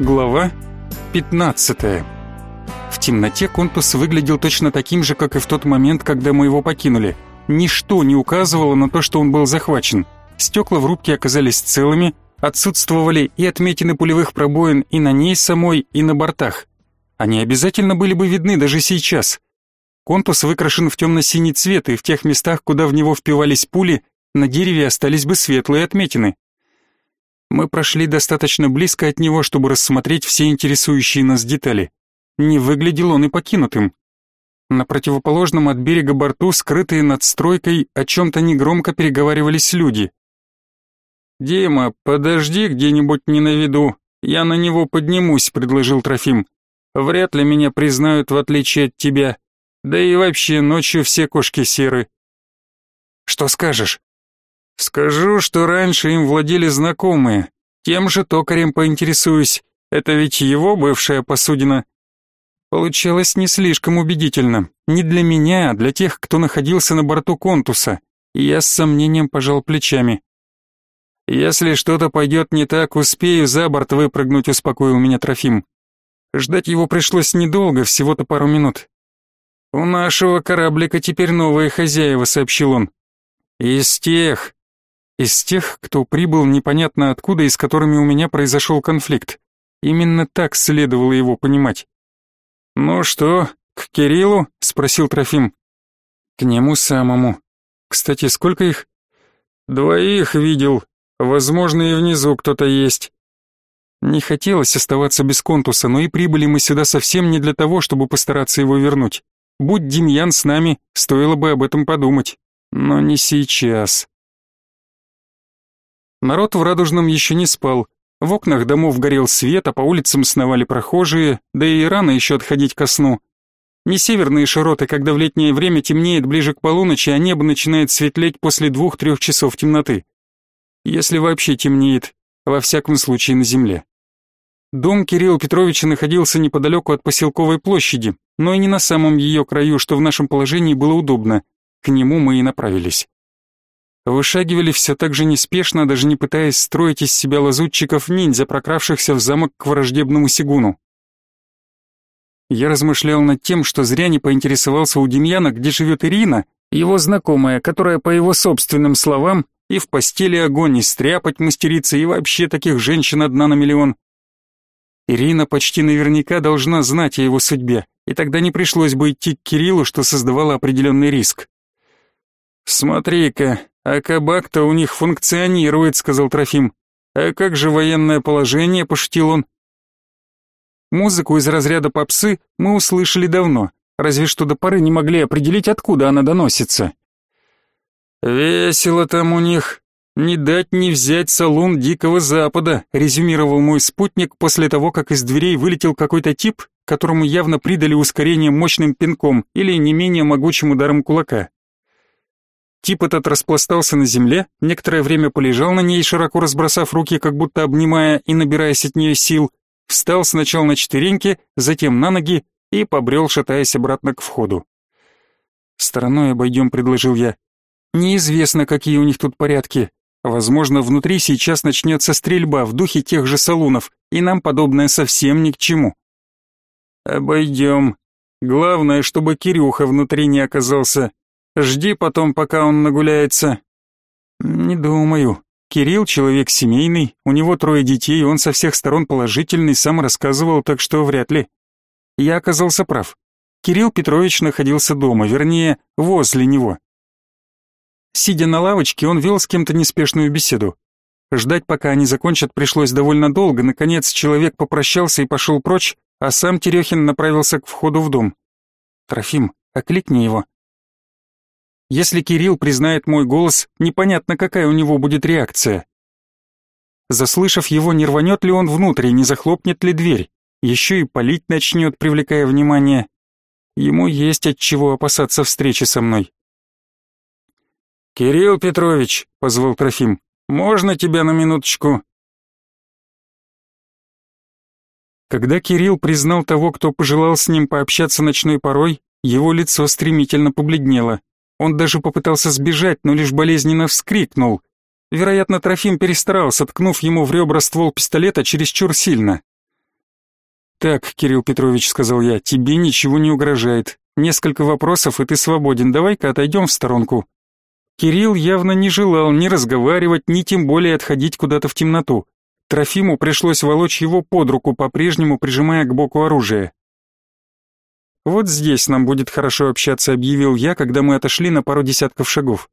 Глава 15. В темноте Контус выглядел точно таким же, как и в тот момент, когда мы его покинули. Ничто не указывало на то, что он был захвачен. Стекла в рубке оказались целыми, отсутствовали и отметины пулевых пробоин и на ней самой, и на бортах. Они обязательно были бы видны даже сейчас. Контус выкрашен в темно-синий цвет, и в тех местах, куда в него впивались пули, на дереве остались бы светлые отметины. Мы прошли достаточно близко от него, чтобы рассмотреть все интересующие нас детали. Не выглядел он и покинутым. На противоположном от берега борту, скрытые над стройкой, о чем-то негромко переговаривались люди. «Дима, подожди где-нибудь не на виду, я на него поднимусь», — предложил Трофим. «Вряд ли меня признают, в отличие от тебя. Да и вообще, ночью все кошки серы». «Что скажешь?» Скажу, что раньше им владели знакомые. Тем же токарем поинтересуюсь. Это ведь его бывшая посудина. Получалось не слишком убедительно. Не для меня, а для тех, кто находился на борту Контуса. И я с сомнением пожал плечами. Если что-то пойдет не так, успею за борт выпрыгнуть, успокоил меня Трофим. Ждать его пришлось недолго, всего-то пару минут. У нашего кораблика теперь новые хозяева, сообщил он. Из тех, из тех, кто прибыл непонятно откуда и с которыми у меня произошел конфликт. Именно так следовало его понимать. «Ну что, к Кириллу?» — спросил Трофим. «К нему самому. Кстати, сколько их?» «Двоих видел. Возможно, и внизу кто-то есть». Не хотелось оставаться без контуса, но и прибыли мы сюда совсем не для того, чтобы постараться его вернуть. Будь Демьян с нами, стоило бы об этом подумать. Но не сейчас. Народ в Радужном еще не спал. В окнах домов горел свет, а по улицам сновали прохожие, да и рано еще отходить ко сну. Не северные широты, когда в летнее время темнеет ближе к полуночи, а небо начинает светлеть после двух-трех часов темноты. Если вообще темнеет, во всяком случае на земле. Дом Кирилла Петровича находился неподалеку от поселковой площади, но и не на самом ее краю, что в нашем положении было удобно. К нему мы и направились. Вышагивали все так же неспешно, даже не пытаясь строить из себя лазутчиков-ниндзя, прокравшихся в замок к враждебному сигуну. Я размышлял над тем, что зря не поинтересовался у Демьяна, где живет Ирина, его знакомая, которая, по его собственным словам, и в постели огонь, и стряпать мастерица, и вообще таких женщин одна на миллион. Ирина почти наверняка должна знать о его судьбе, и тогда не пришлось бы идти к Кириллу, что создавало определенный риск. «Смотри-ка, «А кабак-то у них функционирует», — сказал Трофим. «А как же военное положение?» — пошутил он. Музыку из разряда попсы мы услышали давно, разве что до поры не могли определить, откуда она доносится. «Весело там у них. Не дать не взять салон Дикого Запада», — резюмировал мой спутник после того, как из дверей вылетел какой-то тип, которому явно придали ускорение мощным пинком или не менее могучим ударом кулака. Тип этот распластался на земле, некоторое время полежал на ней, широко разбросав руки, как будто обнимая и набираясь от нее сил, встал сначала на четвереньки, затем на ноги и побрел, шатаясь обратно к входу. «Стороной обойдем», — предложил я. «Неизвестно, какие у них тут порядки. Возможно, внутри сейчас начнется стрельба в духе тех же салунов, и нам подобное совсем ни к чему». «Обойдем. Главное, чтобы Кирюха внутри не оказался», Жди потом, пока он нагуляется. Не думаю. Кирилл человек семейный, у него трое детей, он со всех сторон положительный, сам рассказывал, так что вряд ли. Я оказался прав. Кирилл Петрович находился дома, вернее, возле него. Сидя на лавочке, он вел с кем-то неспешную беседу. Ждать, пока они закончат, пришлось довольно долго. Наконец, человек попрощался и пошел прочь, а сам Терехин направился к входу в дом. «Трофим, окликни его», если Кирилл признает мой голос, непонятно, какая у него будет реакция. Заслышав его, не рванет ли он внутрь и не захлопнет ли дверь. Еще и палить начнет, привлекая внимание. Ему есть от чего опасаться встречи со мной. «Кирилл Петрович», — позвал Трофим, — «можно тебя на минуточку?» Когда Кирилл признал того, кто пожелал с ним пообщаться ночной порой, его лицо стремительно побледнело. Он даже попытался сбежать, но лишь болезненно вскрикнул. Вероятно, Трофим перестарался, ткнув ему в ребра ствол пистолета чересчур сильно. Так, Кирилл Петрович, сказал я, тебе ничего не угрожает. Несколько вопросов, и ты свободен. Давай-ка отойдем в сторонку. Кирилл явно не желал ни разговаривать, ни тем более отходить куда-то в темноту. Трофиму пришлось волочь его под руку, по-прежнему прижимая к боку оружие. «Вот здесь нам будет хорошо общаться», — объявил я, когда мы отошли на пару десятков шагов.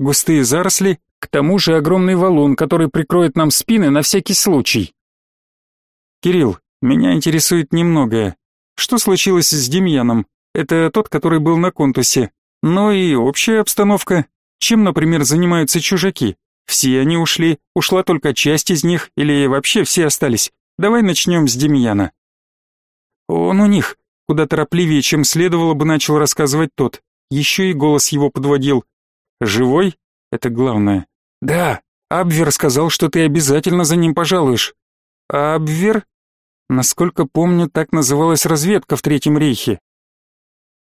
Густые заросли, к тому же огромный валун, который прикроет нам спины на всякий случай. «Кирилл, меня интересует немногое. Что случилось с Демьяном? Это тот, который был на контусе. Но и общая обстановка. Чем, например, занимаются чужаки? Все они ушли, ушла только часть из них или вообще все остались? Давай начнем с Демьяна. Он у них, куда торопливее, чем следовало бы, начал рассказывать тот. Еще и голос его подводил. Живой? Это главное. Да, Абвер сказал, что ты обязательно за ним пожалуешь. Абвер? Насколько помню, так называлась разведка в Третьем рейхе.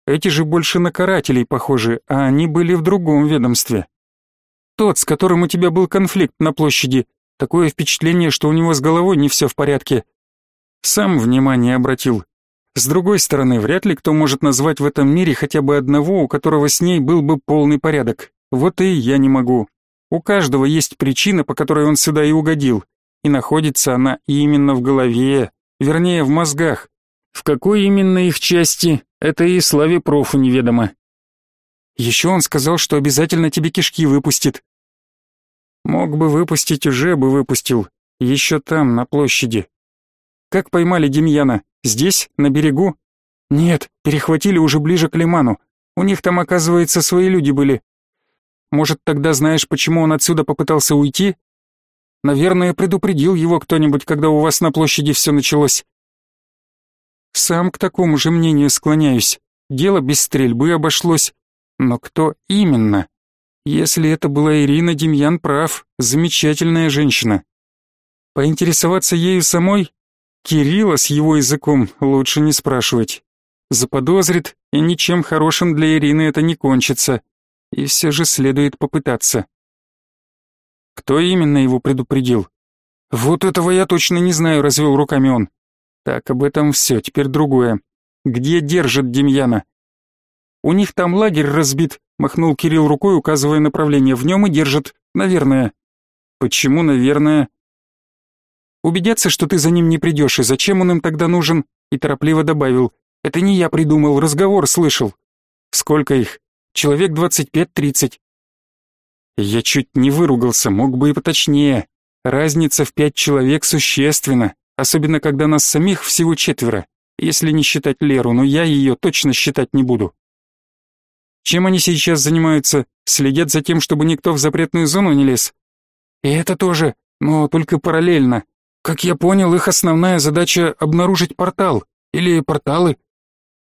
Эти же больше на карателей похожи, а они были в другом ведомстве. Тот, с которым у тебя был конфликт на площади. Такое впечатление, что у него с головой не все в порядке. Сам внимание обратил. С другой стороны, вряд ли кто может назвать в этом мире хотя бы одного, у которого с ней был бы полный порядок. Вот и я не могу. У каждого есть причина, по которой он сюда и угодил. И находится она именно в голове, вернее, в мозгах. В какой именно их части, это и Славе Профу неведомо. Еще он сказал, что обязательно тебе кишки выпустит. Мог бы выпустить, уже бы выпустил. Еще там, на площади. Как поймали Демьяна? Здесь, на берегу? Нет, перехватили уже ближе к лиману. У них там, оказывается, свои люди были. Может, тогда знаешь, почему он отсюда попытался уйти? Наверное, предупредил его кто-нибудь, когда у вас на площади все началось. Сам к такому же мнению склоняюсь. Дело без стрельбы обошлось. Но кто именно? Если это была Ирина, Демьян прав. Замечательная женщина. Поинтересоваться ею самой? Кирилла с его языком лучше не спрашивать. Заподозрит, и ничем хорошим для Ирины это не кончится. И все же следует попытаться. Кто именно его предупредил? Вот этого я точно не знаю, развел руками он. Так, об этом все, теперь другое. Где держат Демьяна? У них там лагерь разбит, махнул Кирилл рукой, указывая направление. В нем и держат, наверное. Почему, наверное? Убедятся, что ты за ним не придешь, и зачем он им тогда нужен? И торопливо добавил. Это не я придумал, разговор слышал. Сколько их? Человек двадцать пять-тридцать. Я чуть не выругался, мог бы и поточнее. Разница в пять человек существенна особенно когда нас самих всего четверо, если не считать Леру, но я ее точно считать не буду. Чем они сейчас занимаются? Следят за тем, чтобы никто в запретную зону не лез? И это тоже, но только параллельно. Как я понял, их основная задача — обнаружить портал. Или порталы.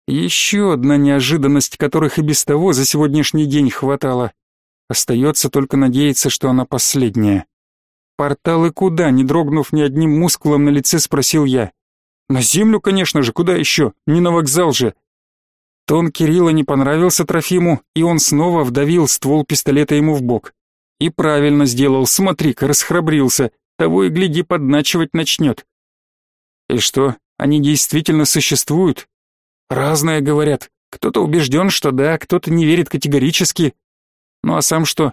Еще одна неожиданность, которых и без того за сегодняшний день хватало. Остается только надеяться, что она последняя. «Порталы куда?» — не дрогнув ни одним мускулом на лице, спросил я. «На землю, конечно же, куда еще? Не на вокзал же!» Тон Кирилла не понравился Трофиму, и он снова вдавил ствол пистолета ему в бок. И правильно сделал, смотри-ка, расхрабрился, того и гляди подначивать начнет. И что, они действительно существуют? Разное говорят. Кто-то убежден, что да, кто-то не верит категорически. Ну а сам что?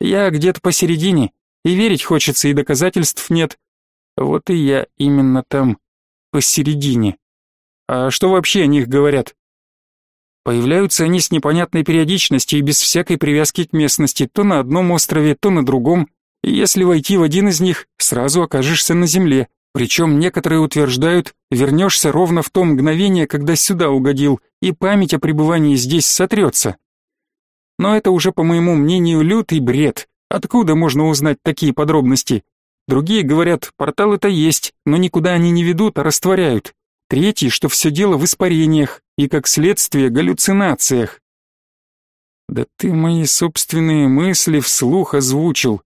Я где-то посередине, и верить хочется, и доказательств нет. Вот и я именно там, посередине. А что вообще о них говорят? Появляются они с непонятной периодичностью и без всякой привязки к местности, то на одном острове, то на другом. Если войти в один из них, сразу окажешься на земле. Причем некоторые утверждают, вернешься ровно в то мгновение, когда сюда угодил, и память о пребывании здесь сотрется. Но это уже, по моему мнению, лютый бред. Откуда можно узнать такие подробности? Другие говорят, порталы-то есть, но никуда они не ведут, а растворяют. Третий, что все дело в испарениях и, как следствие, галлюцинациях. Да ты мои собственные мысли вслух озвучил.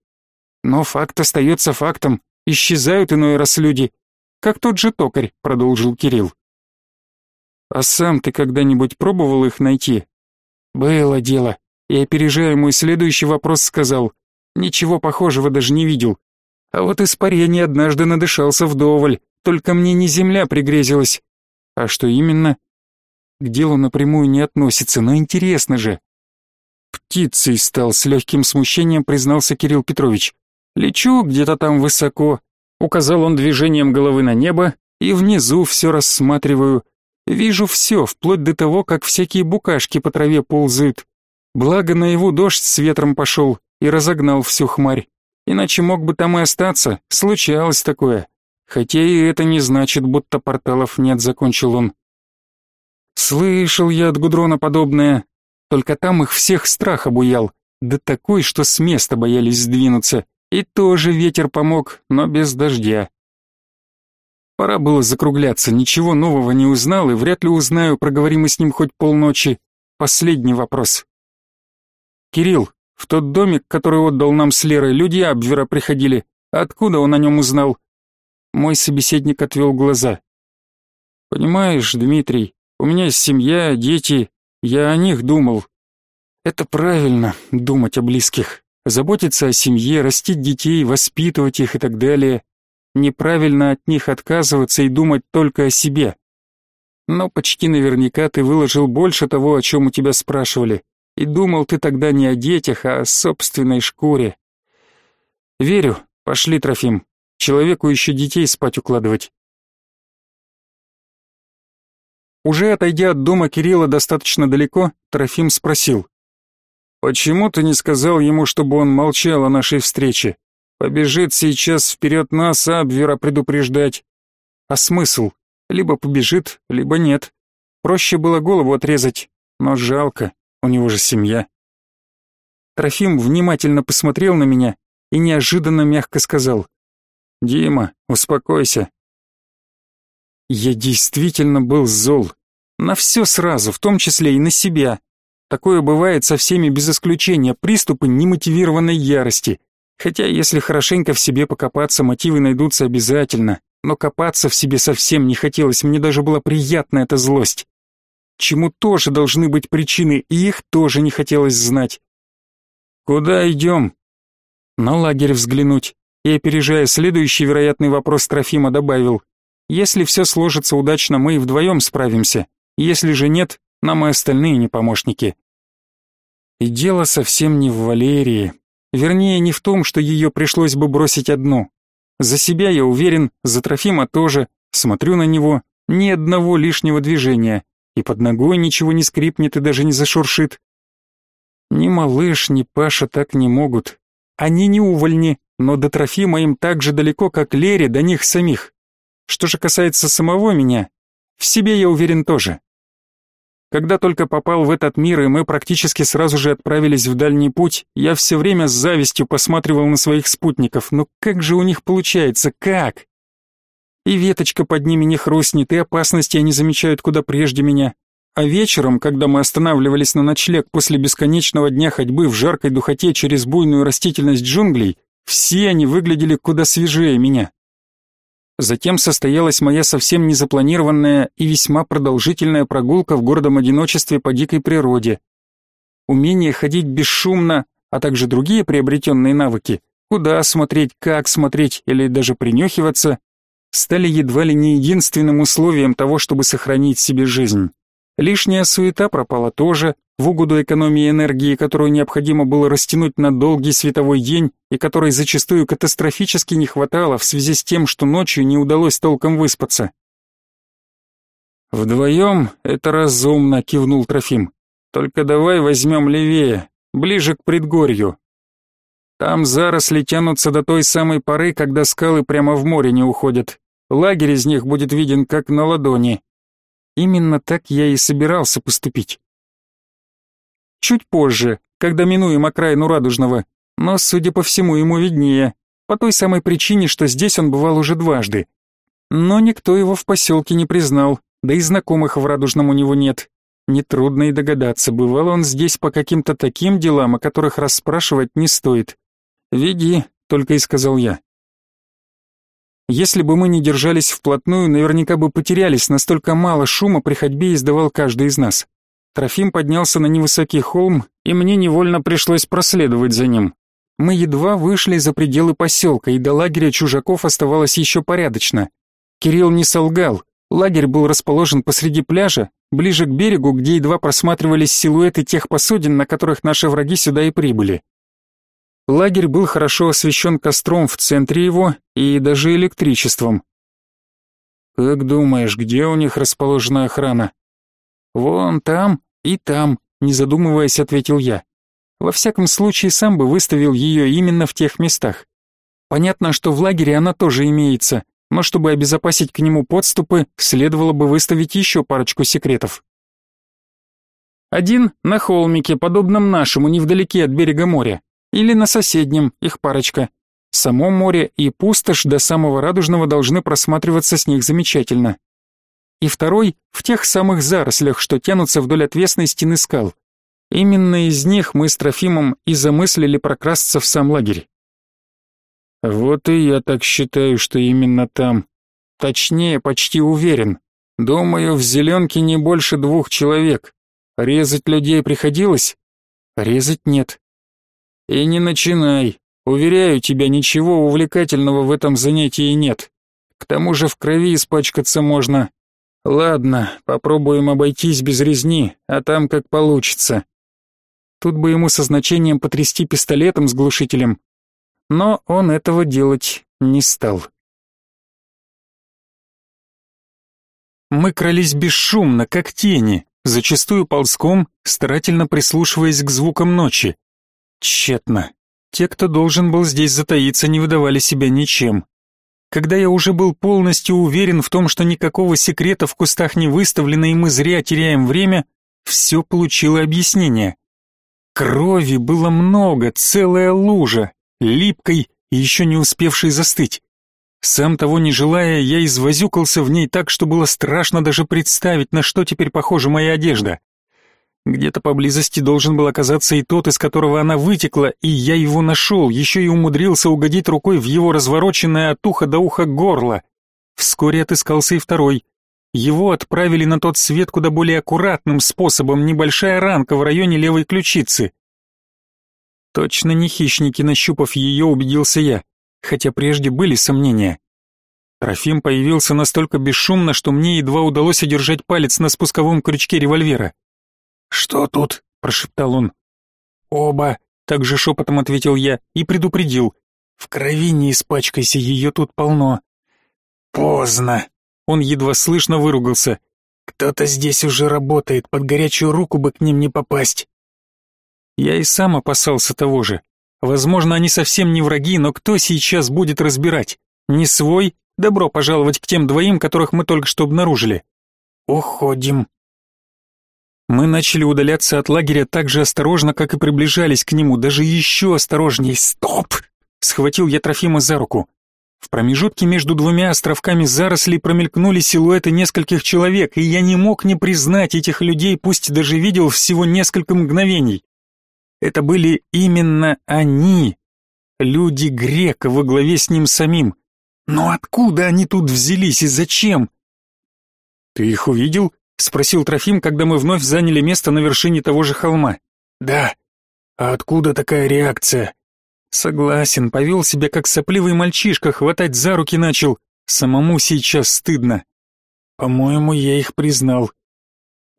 Но факт остается фактом, исчезают иной раз люди. Как тот же токарь, продолжил Кирилл. А сам ты когда-нибудь пробовал их найти? Было дело. И опережая мой следующий вопрос, сказал, Ничего похожего даже не видел. А вот испарение однажды надышался вдоволь, только мне не земля пригрезилась. А что именно? К делу напрямую не относится, но интересно же. Птицей стал, с легким смущением признался Кирилл Петрович. Лечу где-то там высоко, указал он движением головы на небо, и внизу все рассматриваю. Вижу все, вплоть до того, как всякие букашки по траве ползают. Благо на его дождь с ветром пошел и разогнал всю хмарь. Иначе мог бы там и остаться, случалось такое. Хотя и это не значит, будто порталов нет, закончил он. Слышал я от Гудрона подобное, только там их всех страх обуял, да такой, что с места боялись сдвинуться. И тоже ветер помог, но без дождя. Пора было закругляться, ничего нового не узнал и вряд ли узнаю, проговорим мы с ним хоть полночи. Последний вопрос. Кирилл, в тот домик, который отдал нам с Лерой, люди Абвера приходили. Откуда он о нем узнал? Мой собеседник отвел глаза. Понимаешь, Дмитрий, у меня есть семья, дети, я о них думал. Это правильно, думать о близких, заботиться о семье, растить детей, воспитывать их и так далее. Неправильно от них отказываться и думать только о себе. Но почти наверняка ты выложил больше того, о чем у тебя спрашивали. И думал ты тогда не о детях, а о собственной шкуре. Верю, пошли, Трофим. Человеку еще детей спать укладывать. Уже отойдя от дома Кирилла достаточно далеко, Трофим спросил. «Почему ты не сказал ему, чтобы он молчал о нашей встрече? Побежит сейчас вперед нас Абвера предупреждать. А смысл? Либо побежит, либо нет. Проще было голову отрезать, но жалко, у него же семья». Трофим внимательно посмотрел на меня и неожиданно мягко сказал. «Дима, успокойся». Я действительно был зол. На все сразу, в том числе и на себя. Такое бывает со всеми без исключения, приступы немотивированной ярости. Хотя, если хорошенько в себе покопаться, мотивы найдутся обязательно. Но копаться в себе совсем не хотелось, мне даже была приятна эта злость. Чему тоже должны быть причины, и их тоже не хотелось знать. «Куда идем?» «На лагерь взглянуть» и, опережая следующий вероятный вопрос Трофима, добавил, «Если все сложится удачно, мы и вдвоем справимся. Если же нет, нам и остальные не помощники». И дело совсем не в Валерии. Вернее, не в том, что ее пришлось бы бросить одну. За себя я уверен, за Трофима тоже. Смотрю на него, ни одного лишнего движения. И под ногой ничего не скрипнет и даже не зашуршит. Ни малыш, ни Паша так не могут. Они не увольни, но до Трофима им так же далеко, как Лере до них самих. Что же касается самого меня, в себе я уверен тоже. Когда только попал в этот мир, и мы практически сразу же отправились в дальний путь, я все время с завистью посматривал на своих спутников. Но как же у них получается, как? И веточка под ними не хрустнет, и опасности они замечают куда прежде меня. А вечером, когда мы останавливались на ночлег после бесконечного дня ходьбы в жаркой духоте через буйную растительность джунглей, все они выглядели куда свежее меня. Затем состоялась моя совсем незапланированная и весьма продолжительная прогулка в гордом одиночестве по дикой природе. Умение ходить бесшумно, а также другие приобретенные навыки, куда смотреть, как смотреть или даже принюхиваться, стали едва ли не единственным условием того, чтобы сохранить себе жизнь. Лишняя суета пропала тоже, в угоду экономии энергии, которую необходимо было растянуть на долгий световой день и которой зачастую катастрофически не хватало в связи с тем, что ночью не удалось толком выспаться. «Вдвоем это разумно», — кивнул Трофим. «Только давай возьмем левее, ближе к предгорью. Там заросли тянутся до той самой поры, когда скалы прямо в море не уходят. Лагерь из них будет виден как на ладони, Именно так я и собирался поступить. Чуть позже, когда минуем окраину Радужного, но, судя по всему, ему виднее, по той самой причине, что здесь он бывал уже дважды. Но никто его в поселке не признал, да и знакомых в Радужном у него нет. Нетрудно и догадаться, бывал он здесь по каким-то таким делам, о которых расспрашивать не стоит. «Веди», — только и сказал я. Если бы мы не держались вплотную, наверняка бы потерялись, настолько мало шума при ходьбе издавал каждый из нас. Трофим поднялся на невысокий холм, и мне невольно пришлось проследовать за ним. Мы едва вышли за пределы поселка, и до лагеря чужаков оставалось еще порядочно. Кирилл не солгал. Лагерь был расположен посреди пляжа, ближе к берегу, где едва просматривались силуэты тех посудин, на которых наши враги сюда и прибыли. Лагерь был хорошо освещен костром в центре его и даже электричеством. «Как думаешь, где у них расположена охрана?» «Вон там и там», — не задумываясь, ответил я. Во всяком случае, сам бы выставил ее именно в тех местах. Понятно, что в лагере она тоже имеется, но чтобы обезопасить к нему подступы, следовало бы выставить еще парочку секретов. Один на холмике, подобном нашему, невдалеке от берега моря, или на соседнем, их парочка. Само море и пустошь до самого Радужного должны просматриваться с них замечательно. И второй в тех самых зарослях, что тянутся вдоль отвесной стены скал. Именно из них мы с Трофимом и замыслили прокрасться в сам лагерь. Вот и я так считаю, что именно там. Точнее, почти уверен. Думаю, в зеленке не больше двух человек. Резать людей приходилось? Резать нет. И не начинай. Уверяю тебя, ничего увлекательного в этом занятии нет. К тому же в крови испачкаться можно. Ладно, попробуем обойтись без резни, а там как получится. Тут бы ему со значением потрясти пистолетом с глушителем. Но он этого делать не стал. Мы крались бесшумно, как тени, зачастую ползком, старательно прислушиваясь к звукам ночи. Тщетно. Те, кто должен был здесь затаиться, не выдавали себя ничем. Когда я уже был полностью уверен в том, что никакого секрета в кустах не выставлено и мы зря теряем время, все получило объяснение. Крови было много, целая лужа, липкой и еще не успевшей застыть. Сам того не желая, я извозюкался в ней так, что было страшно даже представить, на что теперь похожа моя одежда. Где-то поблизости должен был оказаться и тот, из которого она вытекла, и я его нашел, еще и умудрился угодить рукой в его развороченное от уха до уха горло. Вскоре отыскался и второй. Его отправили на тот свет куда более аккуратным способом, небольшая ранка в районе левой ключицы. Точно не хищники, нащупав ее, убедился я, хотя прежде были сомнения. Трофим появился настолько бесшумно, что мне едва удалось одержать палец на спусковом крючке револьвера. «Что тут?» — прошептал он. «Оба», — также шепотом ответил я и предупредил. «В крови не испачкайся, ее тут полно». «Поздно», — он едва слышно выругался. «Кто-то здесь уже работает, под горячую руку бы к ним не попасть». Я и сам опасался того же. Возможно, они совсем не враги, но кто сейчас будет разбирать? Не свой? Добро пожаловать к тем двоим, которых мы только что обнаружили. Уходим. Мы начали удаляться от лагеря так же осторожно, как и приближались к нему, даже еще осторожней. Стоп! Схватил я Трофима за руку. В промежутке между двумя островками зарослей промелькнули силуэты нескольких человек, и я не мог не признать этих людей, пусть даже видел всего несколько мгновений. Это были именно они, люди Грека во главе с ним самим. Но откуда они тут взялись и зачем? Ты их увидел? Спросил Трофим, когда мы вновь заняли место на вершине того же холма. Да. А откуда такая реакция? Согласен, повел себя как сопливый мальчишка, хватать за руки начал. Самому сейчас стыдно. По-моему, я их признал.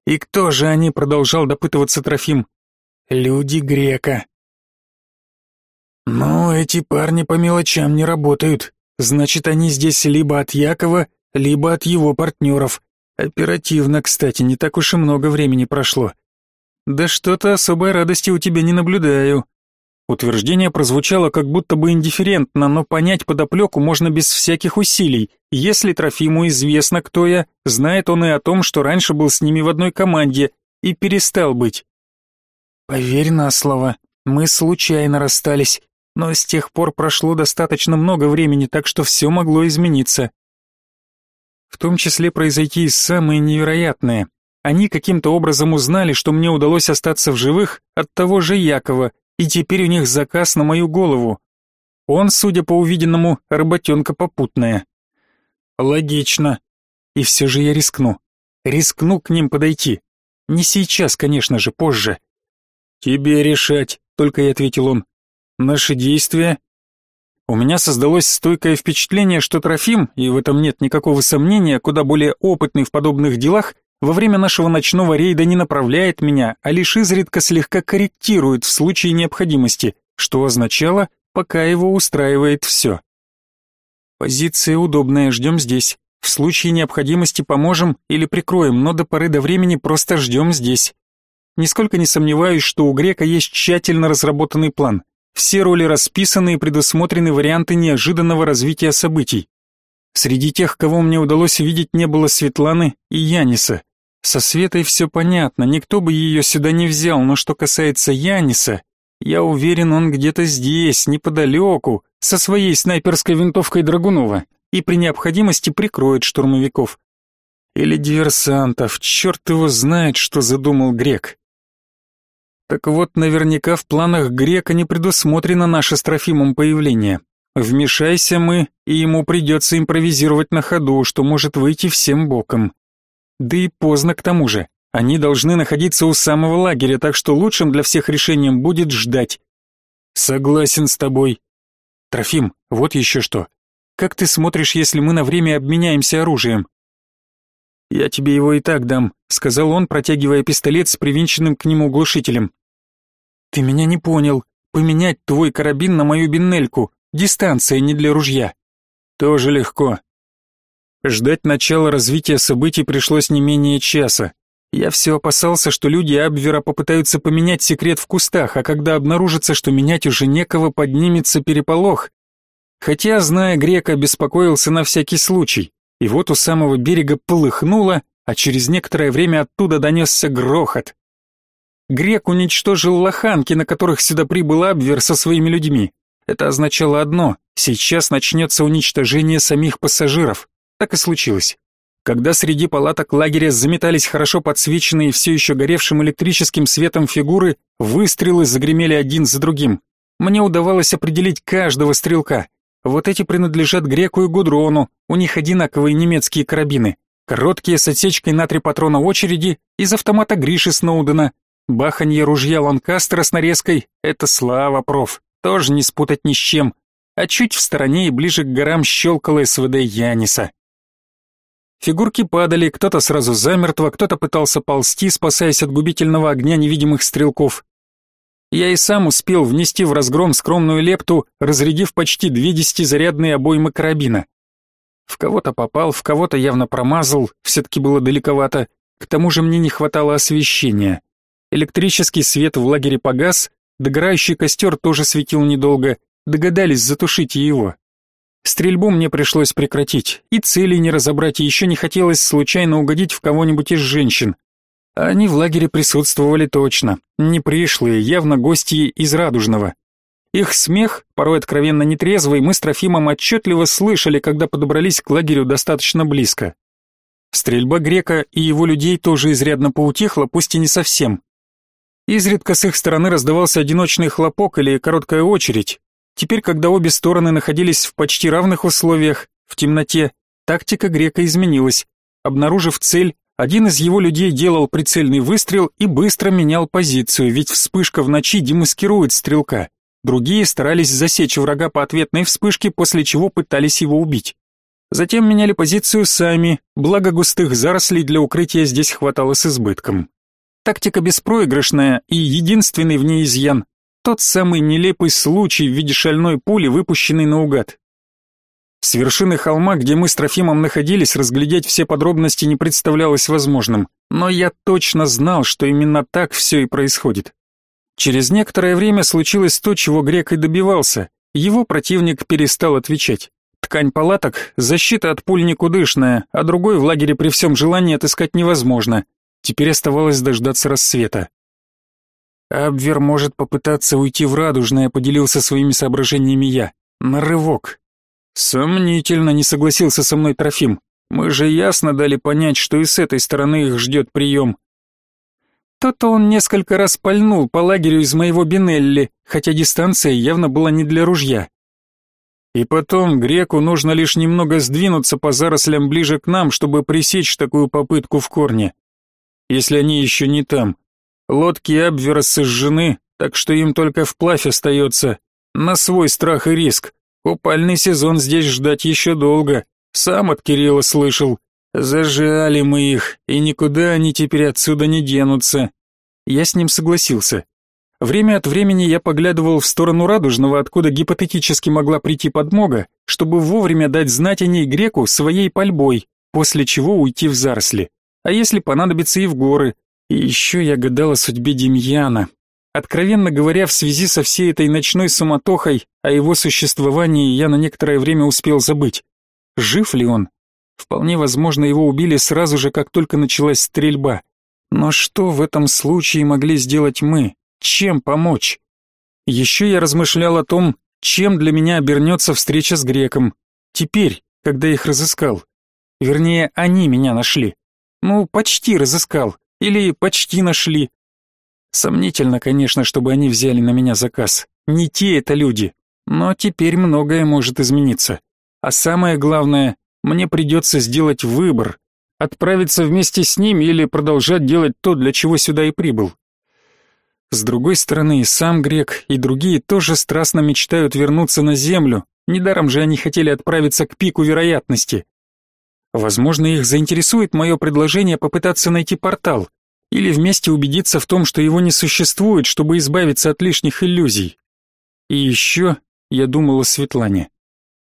И кто же они, продолжал допытываться Трофим. Люди Грека. Ну, эти парни по мелочам не работают. Значит, они здесь либо от Якова, либо от его партнеров. Оперативно, кстати, не так уж и много времени прошло. Да что-то особой радости у тебя не наблюдаю. Утверждение прозвучало как будто бы индифферентно, но понять подоплеку можно без всяких усилий. Если Трофиму известно, кто я, знает он и о том, что раньше был с ними в одной команде и перестал быть. Поверь на слово, мы случайно расстались, но с тех пор прошло достаточно много времени, так что все могло измениться. В том числе произойти и самое невероятное. Они каким-то образом узнали, что мне удалось остаться в живых от того же Якова, и теперь у них заказ на мою голову. Он, судя по увиденному, работенка попутная. Логично. И все же я рискну. Рискну к ним подойти. Не сейчас, конечно же, позже. Тебе решать, только и ответил он. Наши действия? У меня создалось стойкое впечатление, что Трофим, и в этом нет никакого сомнения, куда более опытный в подобных делах, во время нашего ночного рейда не направляет меня, а лишь изредка слегка корректирует в случае необходимости, что означало, пока его устраивает все. Позиция удобная, ждем здесь. В случае необходимости поможем или прикроем, но до поры до времени просто ждем здесь. Нисколько не сомневаюсь, что у Грека есть тщательно разработанный план. Все роли расписаны и предусмотрены варианты неожиданного развития событий. Среди тех, кого мне удалось увидеть, не было Светланы и Яниса. Со Светой все понятно, никто бы ее сюда не взял, но что касается Яниса, я уверен, он где-то здесь, неподалеку, со своей снайперской винтовкой Драгунова, и при необходимости прикроет штурмовиков. Или диверсантов, черт его знает, что задумал Грек. Так вот, наверняка в планах Грека не предусмотрено наше с Трофимом появление. Вмешайся мы, и ему придется импровизировать на ходу, что может выйти всем боком. Да и поздно к тому же. Они должны находиться у самого лагеря, так что лучшим для всех решением будет ждать. Согласен с тобой. Трофим, вот еще что. Как ты смотришь, если мы на время обменяемся оружием? «Я тебе его и так дам», — сказал он, протягивая пистолет с привинченным к нему глушителем. «Ты меня не понял. Поменять твой карабин на мою биннельку. Дистанция не для ружья». «Тоже легко». Ждать начала развития событий пришлось не менее часа. Я все опасался, что люди Абвера попытаются поменять секрет в кустах, а когда обнаружится, что менять уже некого, поднимется переполох. Хотя, зная грека, беспокоился на всякий случай и вот у самого берега полыхнуло, а через некоторое время оттуда донесся грохот. Грек уничтожил лоханки, на которых сюда прибыл Абвер со своими людьми. Это означало одно — сейчас начнется уничтожение самих пассажиров. Так и случилось. Когда среди палаток лагеря заметались хорошо подсвеченные все еще горевшим электрическим светом фигуры, выстрелы загремели один за другим. Мне удавалось определить каждого стрелка. Вот эти принадлежат Греку и Гудрону, у них одинаковые немецкие карабины. Короткие с отсечкой на три патрона очереди из автомата Гриши Сноудена. Баханье ружья Ланкастера с нарезкой — это слава, проф. Тоже не спутать ни с чем. А чуть в стороне и ближе к горам щелкало СВД Яниса. Фигурки падали, кто-то сразу замертво, кто-то пытался ползти, спасаясь от губительного огня невидимых стрелков. Я и сам успел внести в разгром скромную лепту, разрядив почти две десятизарядные обоймы карабина. В кого-то попал, в кого-то явно промазал, все-таки было далековато. К тому же мне не хватало освещения. Электрический свет в лагере погас, догорающий костер тоже светил недолго, догадались затушить его. Стрельбу мне пришлось прекратить, и целей не разобрать, и еще не хотелось случайно угодить в кого-нибудь из женщин. Они в лагере присутствовали точно, не пришлые, явно гости из Радужного. Их смех, порой откровенно нетрезвый, мы с Трофимом отчетливо слышали, когда подобрались к лагерю достаточно близко. Стрельба Грека и его людей тоже изрядно поутихла, пусть и не совсем. Изредка с их стороны раздавался одиночный хлопок или короткая очередь. Теперь, когда обе стороны находились в почти равных условиях, в темноте, тактика Грека изменилась. Обнаружив цель, один из его людей делал прицельный выстрел и быстро менял позицию, ведь вспышка в ночи демаскирует стрелка. Другие старались засечь врага по ответной вспышке, после чего пытались его убить. Затем меняли позицию сами, благо густых зарослей для укрытия здесь хватало с избытком. Тактика беспроигрышная и единственный в ней изъян — тот самый нелепый случай в виде шальной пули, выпущенной наугад. С вершины холма, где мы с Трофимом находились, разглядеть все подробности не представлялось возможным, но я точно знал, что именно так все и происходит. Через некоторое время случилось то, чего Грек и добивался. Его противник перестал отвечать. Ткань палаток, защита от пуль никудышная, а другой в лагере при всем желании отыскать невозможно. Теперь оставалось дождаться рассвета. Абвер может попытаться уйти в Радужное, поделился своими соображениями я. На рывок. Сомнительно не согласился со мной Трофим. Мы же ясно дали понять, что и с этой стороны их ждет прием. То-то он несколько раз пальнул по лагерю из моего Бинелли, хотя дистанция явно была не для ружья. И потом греку нужно лишь немного сдвинуться по зарослям ближе к нам, чтобы пресечь такую попытку в корне. Если они еще не там. Лодки Абвера сожжены, так что им только вплавь остается, на свой страх и риск. Купальный сезон здесь ждать еще долго. Сам от Кирилла слышал. Зажали мы их, и никуда они теперь отсюда не денутся. Я с ним согласился. Время от времени я поглядывал в сторону Радужного, откуда гипотетически могла прийти подмога, чтобы вовремя дать знать о ней греку своей пальбой, после чего уйти в заросли. А если понадобится и в горы. И еще я гадал о судьбе Демьяна. Откровенно говоря, в связи со всей этой ночной суматохой, о его существовании я на некоторое время успел забыть. Жив ли он? Вполне возможно, его убили сразу же, как только началась стрельба. Но что в этом случае могли сделать мы? Чем помочь? Еще я размышлял о том, чем для меня обернется встреча с греком. Теперь, когда их разыскал. Вернее, они меня нашли. Ну, почти разыскал. Или почти нашли. Сомнительно, конечно, чтобы они взяли на меня заказ. Не те это люди. Но теперь многое может измениться. А самое главное, мне придется сделать выбор. Отправиться вместе с ними или продолжать делать то, для чего сюда и прибыл. С другой стороны, и сам грек, и другие тоже страстно мечтают вернуться на землю, недаром же они хотели отправиться к пику вероятности. Возможно, их заинтересует мое предложение попытаться найти портал, или вместе убедиться в том, что его не существует, чтобы избавиться от лишних иллюзий. И еще я думал о Светлане.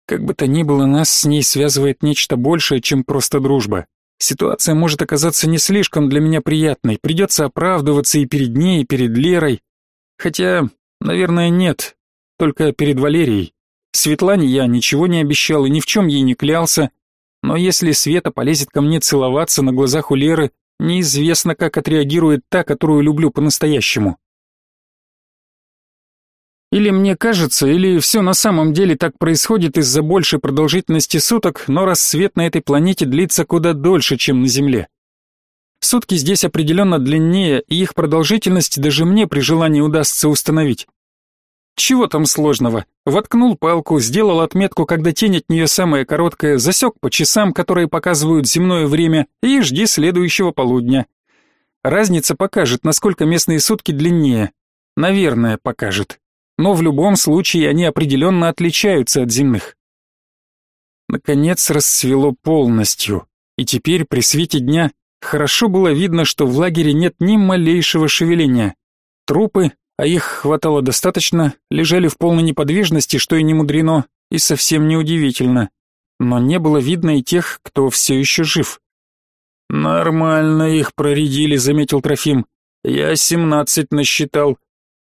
Как бы то ни было, нас с ней связывает нечто большее, чем просто дружба. Ситуация может оказаться не слишком для меня приятной, придется оправдываться и перед ней, и перед Лерой. Хотя, наверное, нет, только перед Валерией. Светлане я ничего не обещал и ни в чем ей не клялся, но если Света полезет ко мне целоваться на глазах у Леры, неизвестно, как отреагирует та, которую люблю по-настоящему. Или мне кажется, или все на самом деле так происходит из-за большей продолжительности суток, но рассвет на этой планете длится куда дольше, чем на Земле. Сутки здесь определенно длиннее, и их продолжительность даже мне при желании удастся установить. Чего там сложного? Воткнул палку, сделал отметку, когда тень от нее самая короткая, засек по часам, которые показывают земное время, и жди следующего полудня. Разница покажет, насколько местные сутки длиннее. Наверное, покажет но в любом случае они определенно отличаются от земных. Наконец рассвело полностью, и теперь при свете дня хорошо было видно, что в лагере нет ни малейшего шевеления. Трупы, а их хватало достаточно, лежали в полной неподвижности, что и не мудрено, и совсем не удивительно. Но не было видно и тех, кто все еще жив. «Нормально их проредили», — заметил Трофим. «Я семнадцать насчитал.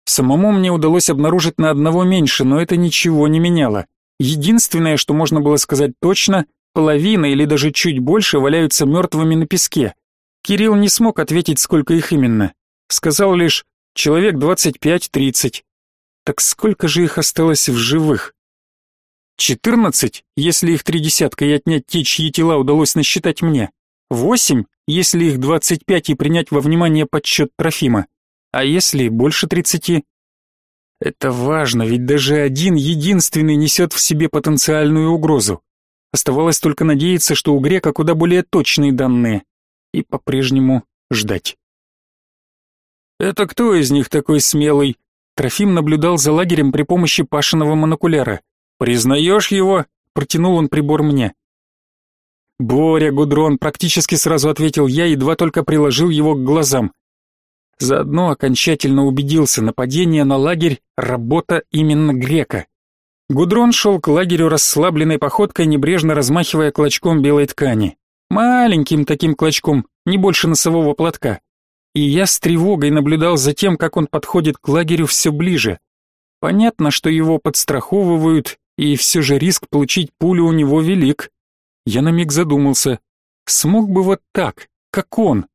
Самому мне удалось обнаружить на одного меньше, но это ничего не меняло. Единственное, что можно было сказать точно, половина или даже чуть больше валяются мертвыми на песке. Кирилл не смог ответить, сколько их именно. Сказал лишь «человек 25-30». Так сколько же их осталось в живых? Четырнадцать, если их три десятка и отнять те, чьи тела удалось насчитать мне. Восемь, если их двадцать пять и принять во внимание подсчет Трофима. А если больше тридцати? Это важно, ведь даже один единственный несет в себе потенциальную угрозу. Оставалось только надеяться, что у грека куда более точные данные. И по-прежнему ждать. «Это кто из них такой смелый?» Трофим наблюдал за лагерем при помощи Пашиного монокуляра. «Признаешь его?» — протянул он прибор мне. «Боря, Гудрон», — практически сразу ответил я, едва только приложил его к глазам. Заодно окончательно убедился, нападение на лагерь — работа именно грека. Гудрон шел к лагерю расслабленной походкой, небрежно размахивая клочком белой ткани. Маленьким таким клочком, не больше носового платка. И я с тревогой наблюдал за тем, как он подходит к лагерю все ближе. Понятно, что его подстраховывают, и все же риск получить пулю у него велик. Я на миг задумался, смог бы вот так, как он?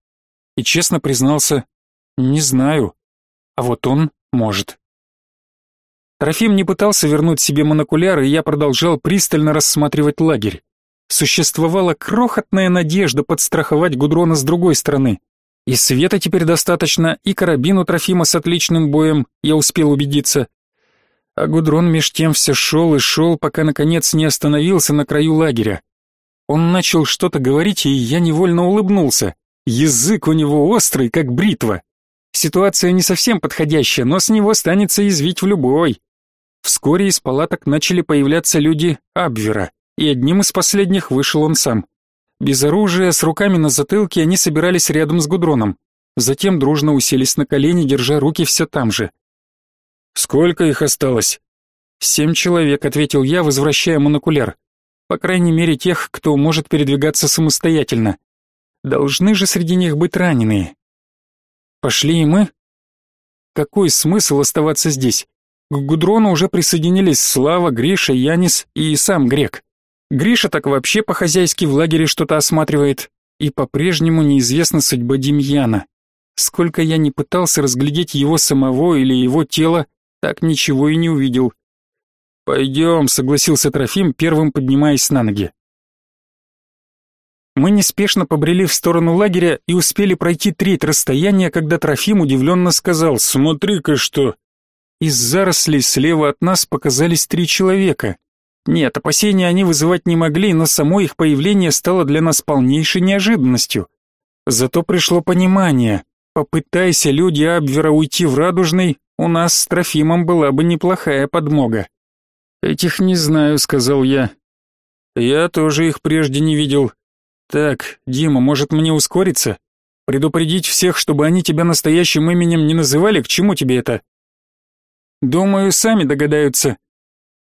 И честно признался, не знаю. А вот он может. Трофим не пытался вернуть себе монокуляр, и я продолжал пристально рассматривать лагерь. Существовала крохотная надежда подстраховать Гудрона с другой стороны. И света теперь достаточно, и карабину Трофима с отличным боем, я успел убедиться. А Гудрон меж тем все шел и шел, пока наконец не остановился на краю лагеря. Он начал что-то говорить, и я невольно улыбнулся. Язык у него острый, как бритва. Ситуация не совсем подходящая, но с него станется извить в любой. Вскоре из палаток начали появляться люди Абвера, и одним из последних вышел он сам. Без оружия, с руками на затылке они собирались рядом с Гудроном. Затем дружно уселись на колени, держа руки все там же. «Сколько их осталось?» «Семь человек», — ответил я, возвращая монокуляр. «По крайней мере, тех, кто может передвигаться самостоятельно. Должны же среди них быть раненые. Пошли и мы?» Какой смысл оставаться здесь? К Гудрону уже присоединились Слава, Гриша, Янис и сам Грек. Гриша так вообще по-хозяйски в лагере что-то осматривает, и по-прежнему неизвестна судьба Демьяна. Сколько я не пытался разглядеть его самого или его тело, так ничего и не увидел. «Пойдем», — согласился Трофим, первым поднимаясь на ноги. Мы неспешно побрели в сторону лагеря и успели пройти треть расстояния, когда Трофим удивленно сказал «Смотри-ка что!». Из зарослей слева от нас показались три человека. Нет, опасения они вызывать не могли, но само их появление стало для нас полнейшей неожиданностью. Зато пришло понимание. Попытайся люди Абвера уйти в Радужный, у нас с Трофимом была бы неплохая подмога. «Этих не знаю», — сказал я. «Я тоже их прежде не видел. Так, Дима, может мне ускориться? Предупредить всех, чтобы они тебя настоящим именем не называли, к чему тебе это?» «Думаю, сами догадаются.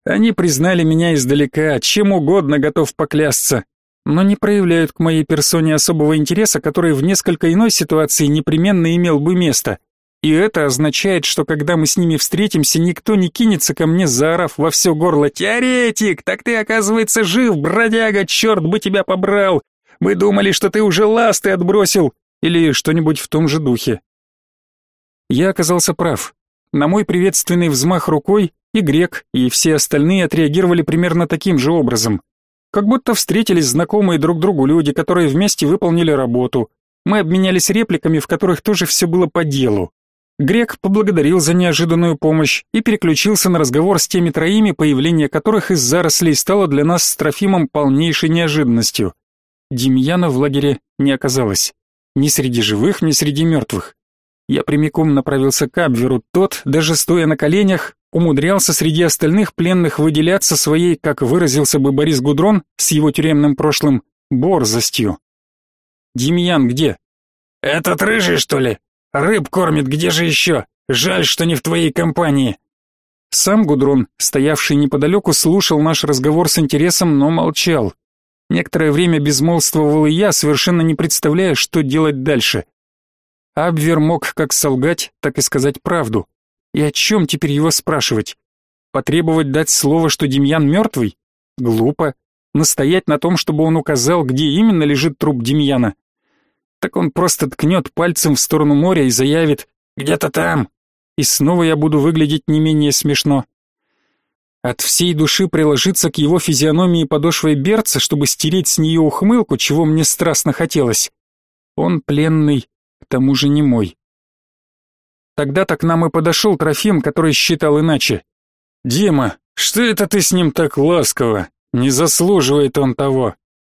Они признали меня издалека, чем угодно готов поклясться, но не проявляют к моей персоне особого интереса, который в несколько иной ситуации непременно имел бы место. И это означает, что когда мы с ними встретимся, никто не кинется ко мне, заорав во все горло «Теоретик, так ты, оказывается, жив, бродяга, черт бы тебя побрал! Мы думали, что ты уже ласты отбросил!» Или что-нибудь в том же духе. Я оказался прав. На мой приветственный взмах рукой и Грек, и все остальные отреагировали примерно таким же образом. Как будто встретились знакомые друг другу люди, которые вместе выполнили работу. Мы обменялись репликами, в которых тоже все было по делу. Грек поблагодарил за неожиданную помощь и переключился на разговор с теми троими, появление которых из зарослей стало для нас с Трофимом полнейшей неожиданностью. Демьяна в лагере не оказалось. Ни среди живых, ни среди мертвых. Я прямиком направился к Абверу, тот, даже стоя на коленях, умудрялся среди остальных пленных выделяться своей, как выразился бы Борис Гудрон с его тюремным прошлым, борзостью. «Демьян где?» «Этот рыжий, что ли? Рыб кормит, где же еще? Жаль, что не в твоей компании». Сам Гудрон, стоявший неподалеку, слушал наш разговор с интересом, но молчал. Некоторое время безмолвствовал и я, совершенно не представляя, что делать дальше. Абвер мог как солгать, так и сказать правду. И о чем теперь его спрашивать? Потребовать дать слово, что Демьян мертвый? Глупо. Настоять на том, чтобы он указал, где именно лежит труп Демьяна? Так он просто ткнет пальцем в сторону моря и заявит «Где-то там!» И снова я буду выглядеть не менее смешно. От всей души приложиться к его физиономии подошвой берца, чтобы стереть с нее ухмылку, чего мне страстно хотелось. Он пленный, к тому же не мой. Тогда-то к нам и подошел Трофим, который считал иначе. «Дима, что это ты с ним так ласково? Не заслуживает он того».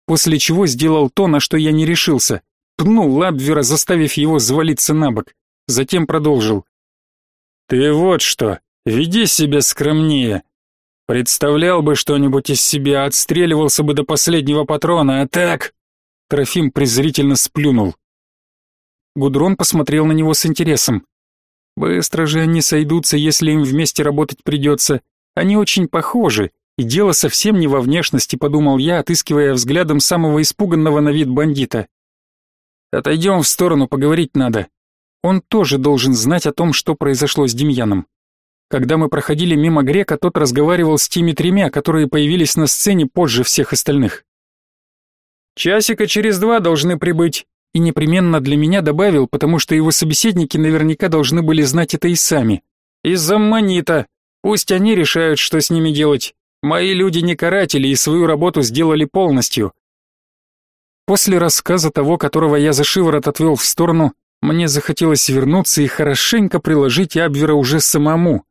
После чего сделал то, на что я не решился. Пнул Лабвера, заставив его завалиться на бок. Затем продолжил. «Ты вот что, веди себя скромнее. Представлял бы что-нибудь из себя, отстреливался бы до последнего патрона, а так...» Трофим презрительно сплюнул. Гудрон посмотрел на него с интересом. Быстро же они сойдутся, если им вместе работать придется. Они очень похожи, и дело совсем не во внешности, подумал я, отыскивая взглядом самого испуганного на вид бандита. Отойдем в сторону, поговорить надо. Он тоже должен знать о том, что произошло с Демьяном. Когда мы проходили мимо Грека, тот разговаривал с теми тремя, которые появились на сцене позже всех остальных. «Часика через два должны прибыть», и непременно для меня добавил, потому что его собеседники наверняка должны были знать это и сами. Из-за Манита. Пусть они решают, что с ними делать. Мои люди не каратели и свою работу сделали полностью. После рассказа того, которого я за шиворот отвел в сторону, мне захотелось вернуться и хорошенько приложить Абвера уже самому.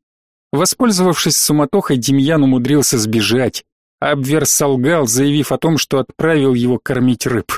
Воспользовавшись суматохой, Демьян умудрился сбежать. Абвер солгал, заявив о том, что отправил его кормить рыб.